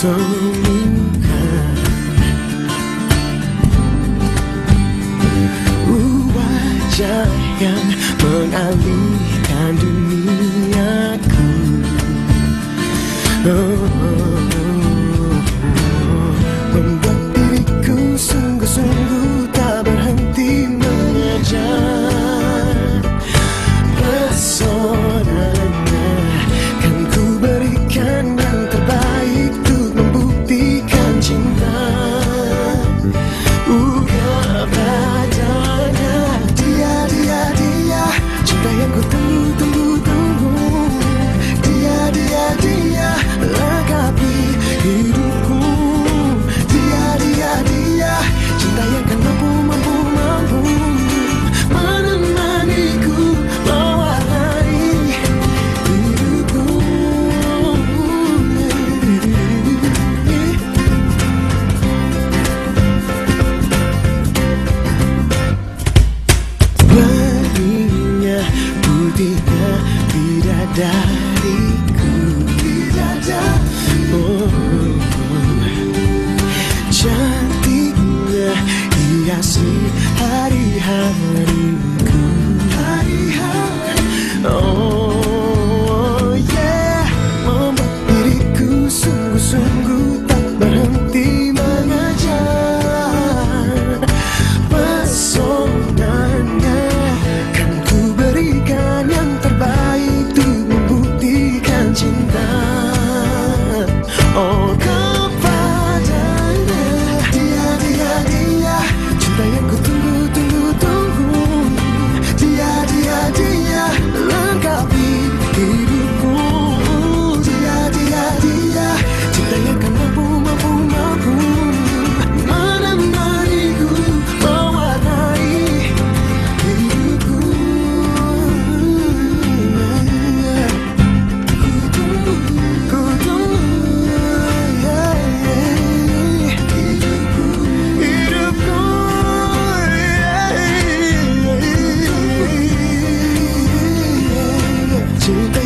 turning oh. dariku. Oh, Cantiknya hiasi hari-hari. Oh. to